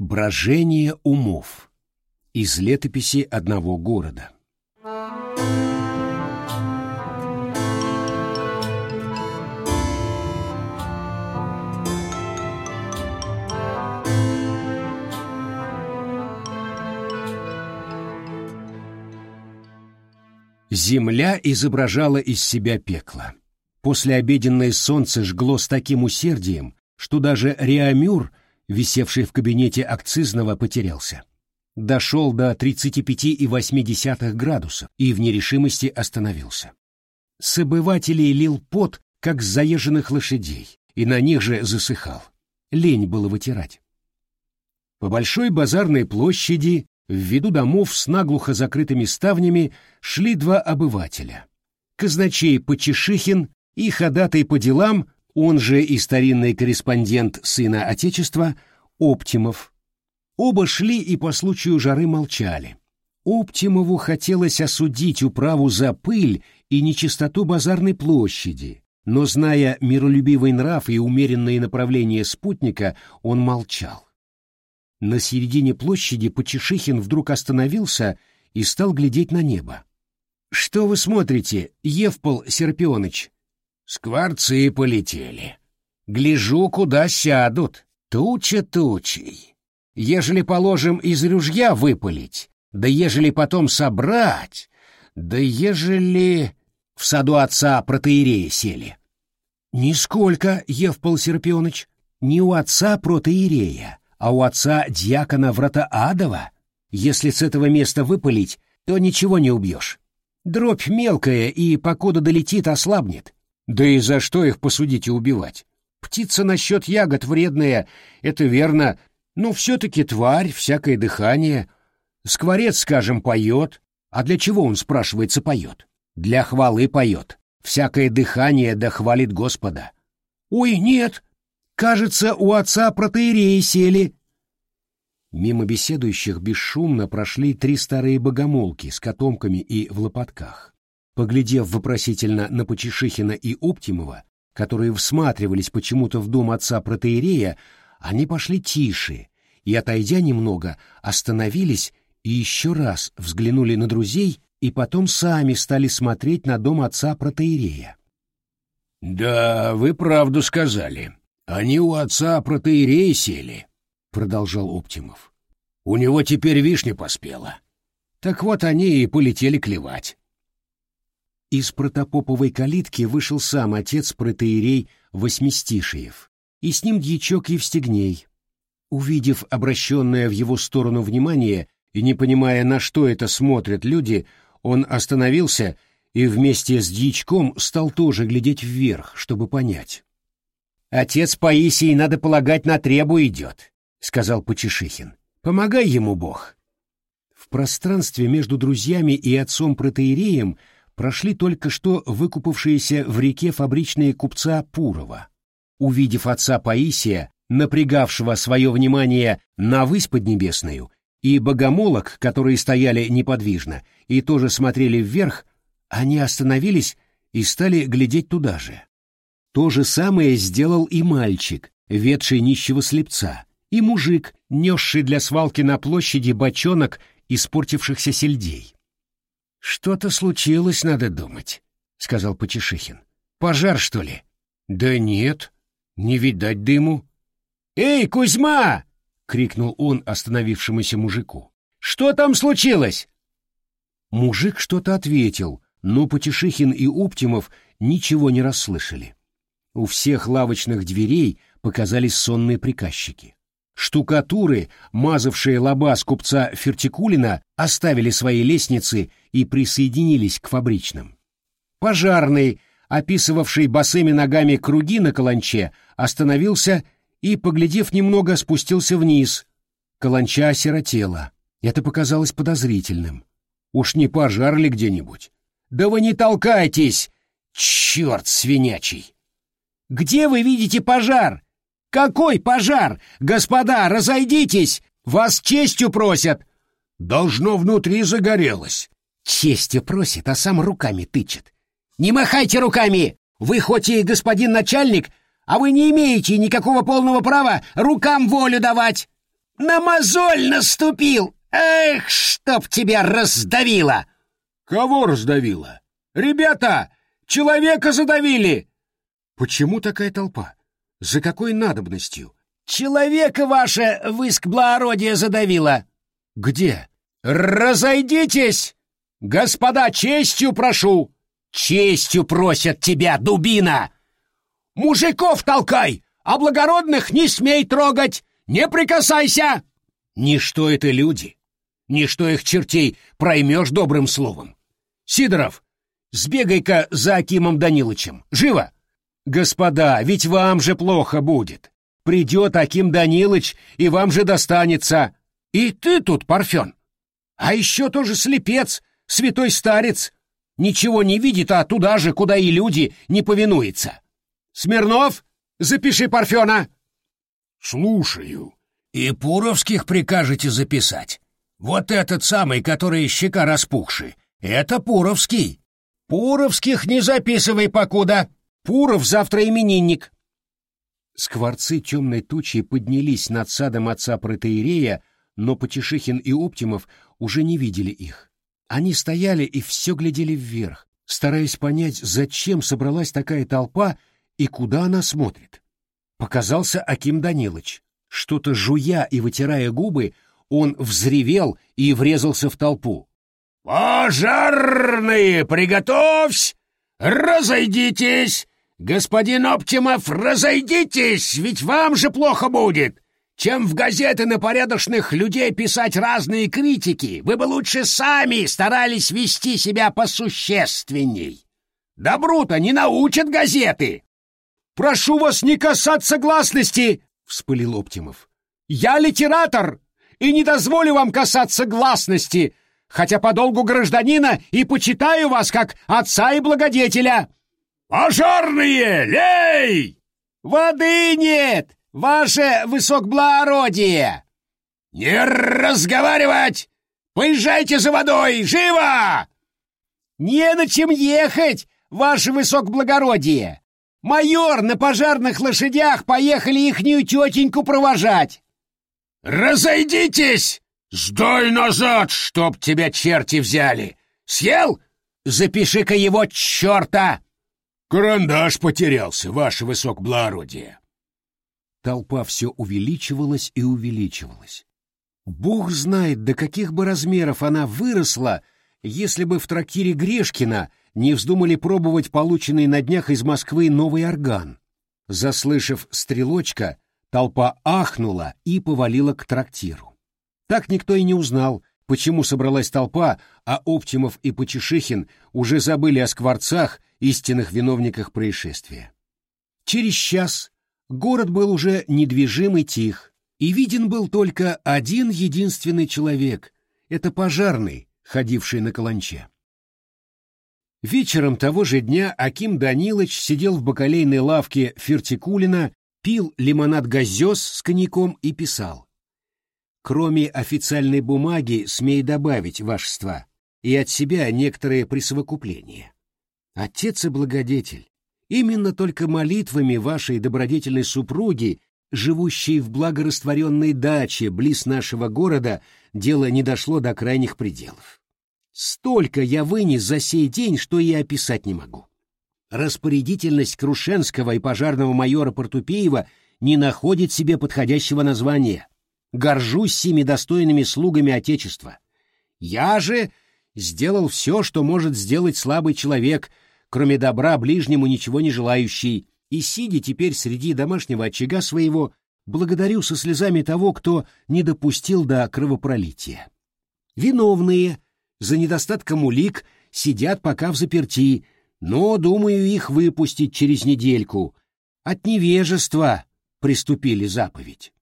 Брожение умов. Из летописи одного города. Земля изображала из себя пекло. Послеобеденное солнце жгло с таким усердием, что даже Реамюр, висевший в кабинете акцизного, потерялся. Дошел до 35,8 градусов и в нерешимости остановился. С обывателей лил пот, как с заезженных лошадей, и на них же засыхал. Лень было вытирать. По большой базарной площади, в виду домов с наглухо закрытыми ставнями, шли два обывателя. Казначей Почешихин и ходатай по делам он же и старинный корреспондент Сына Отечества, Оптимов. Оба шли и по случаю жары молчали. Оптимову хотелось осудить управу за пыль и нечистоту базарной площади, но, зная миролюбивый нрав и умеренные направления спутника, он молчал. На середине площади Почешихин вдруг остановился и стал глядеть на небо. — Что вы смотрите, Евпол Серпионыч? Скворцы полетели. Гляжу, куда сядут. Туча тучей. Ежели, положим, из ружья выпалить, да ежели потом собрать, да ежели в саду отца протеерея сели. Нисколько, Евпол Серпионыч, не у отца протеерея, а у отца дьякона Вратоадова. Если с этого места выпалить, то ничего не убьешь. Дробь мелкая, и покуда долетит, ослабнет. Да и за что их посудить и убивать? Птица насчет ягод вредная, это верно, но все-таки тварь, всякое дыхание. Скворец, скажем, поет. А для чего он, спрашивается, поет? Для хвалы поет. Всякое дыхание да хвалит Господа. Ой, нет, кажется, у отца протеереи сели. Мимо беседующих бесшумно прошли три старые богомолки с котомками и в лопатках. Поглядев вопросительно на Почешихина и Оптимова, которые всматривались почему-то в дом отца протеерея, они пошли тише и, отойдя немного, остановились и еще раз взглянули на друзей и потом сами стали смотреть на дом отца протеерея. «Да, вы правду сказали. Они у отца протеерея сели», — продолжал Оптимов. «У него теперь вишня поспела. Так вот они и полетели клевать». Из протопоповой калитки вышел сам отец протеерей Восьмистишиев, и с ним дьячок Евстигней. Увидев обращенное в его сторону внимание и не понимая, на что это смотрят люди, он остановился и вместе с дьячком стал тоже глядеть вверх, чтобы понять. «Отец Паисий, надо полагать, на требу идет», — сказал Почешихин. «Помогай ему, Бог». В пространстве между друзьями и отцом протеереем прошли только что выкупавшиеся в реке фабричные купца Пурова. Увидев отца Паисия, напрягавшего свое внимание на высь поднебесную, и богомолок, которые стояли неподвижно и тоже смотрели вверх, они остановились и стали глядеть туда же. То же самое сделал и мальчик, ведший нищего слепца, и мужик, несший для свалки на площади бочонок испортившихся сельдей. Что-то случилось, надо думать, сказал Почешихин. Пожар, что ли? Да нет, не видать дыму. Эй, Кузьма! крикнул он остановившемуся мужику. Что там случилось? Мужик что-то ответил, но Потешихин и Оптимов ничего не расслышали. У всех лавочных дверей показались сонные приказчики. Штукатуры, мазавшие лоба с купца Фертикулина, оставили свои лестницы и присоединились к фабричным. Пожарный, описывавший босыми ногами круги на каланче, остановился и, поглядев немного, спустился вниз. Каланча осиротела. Это показалось подозрительным. Уж не пожар ли где-нибудь? «Да вы не толкайтесь! Черт свинячий!» «Где вы видите пожар?» Какой пожар? Господа, разойдитесь! Вас честью просят!» «Должно внутри загорелось». «Честью просит, а сам руками тычет». «Не махайте руками! Вы хоть и господин начальник, а вы не имеете никакого полного права рукам волю давать!» На мозоль наступил! Эх, чтоб тебя раздавило!» «Кого раздавило? Ребята, человека задавили!» «Почему такая толпа? За какой надобностью?» «Человека ваше выск благородия задавило!» «Где?» «Разойдитесь! Господа, честью прошу!» «Честью просят тебя, дубина!» «Мужиков толкай, а благородных не смей трогать! Не прикасайся!» «Ничто это люди, ничто их чертей проймешь добрым словом. Сидоров, сбегай-ка за Акимом Данилычем, живо!» «Господа, ведь вам же плохо будет. Придет Аким Данилыч, и вам же достанется. И ты тут, Парфен. А еще тоже слепец, святой старец. Ничего не видит, а туда же, куда и люди, не повинуется. Смирнов, запиши Парфена. Слушаю. И Пуровских прикажете записать. Вот этот самый, который щека распухший. Это Пуровский. Пуровских не записывай покуда. Пуров завтра именинник. Скворцы темной тучи поднялись над садом отца протеерея, но Потешихин и Оптимов уже не видели их. Они стояли и все глядели вверх, стараясь понять, зачем собралась такая толпа и куда она смотрит. Показался Аким Данилыч. Что-то жуя и вытирая губы, он взревел и врезался в толпу. «Пожарные, приготовься! Разойдитесь! Господин Оптимов, разойдитесь, ведь вам же плохо будет! Чем в газеты на порядочных людей писать разные критики, вы бы лучше сами старались вести себя посущественней. Добру-то не научат газеты!» «Прошу вас не касаться гласности!» — вспылил Оптимов. «Я литератор и не дозволю вам касаться гласности, хотя по долгу гражданина и почитаю вас как отца и благодетеля!» «Пожарные, лей!» «Воды нет, ваше высокоблагородие!» «Не разговаривать! Поезжайте за водой, живо!» «Не на чем ехать, ваше высокоблагородие! Майор на пожарных лошадях поехали ихнюю тетеньку провожать!» «Разойдитесь! Сдой назад, чтоб тебя черти взяли! Съел? Запиши-ка его черта!» «Карандаш потерялся, ваше высокоблагородие!» Толпа все увеличивалась и увеличивалась. Бог знает, до каких бы размеров она выросла, если бы в трактире Грешкина не вздумали пробовать полученный на днях из Москвы новый орган. Заслышав стрелочка, толпа ахнула и повалила к трактиру. Так никто и не узнал, почему собралась толпа, а Оптимов и Почешихин уже забыли о скворцах, истинных виновниках происшествия. Через час город был уже недвижим и тих, и виден был только один единственный человек — это пожарный, ходивший на каланче. Вечером того же дня Аким Данилович сидел в бакалейной лавке Фертикулина, пил лимонад газёз с коньяком и писал. Кроме официальной бумаги, смей добавить, вашество, и от себя некоторые присовокупления. Отец и благодетель, именно только молитвами вашей добродетельной супруги, живущей в благорастворенной даче близ нашего города, дело не дошло до крайних пределов. Столько я вынес за сей день, что и описать не могу. Распорядительность Крушенского и пожарного майора Портупеева не находит себе подходящего названия. Горжусь сими достойными слугами Отечества. Я же сделал все, что может сделать слабый человек, кроме добра ближнему ничего не желающий, и, сидя теперь среди домашнего очага своего, благодарю со слезами того, кто не допустил до кровопролития. Виновные — за недостатком улик сидят пока в заперти, но, думаю, их выпустить через недельку. От невежества приступили заповедь.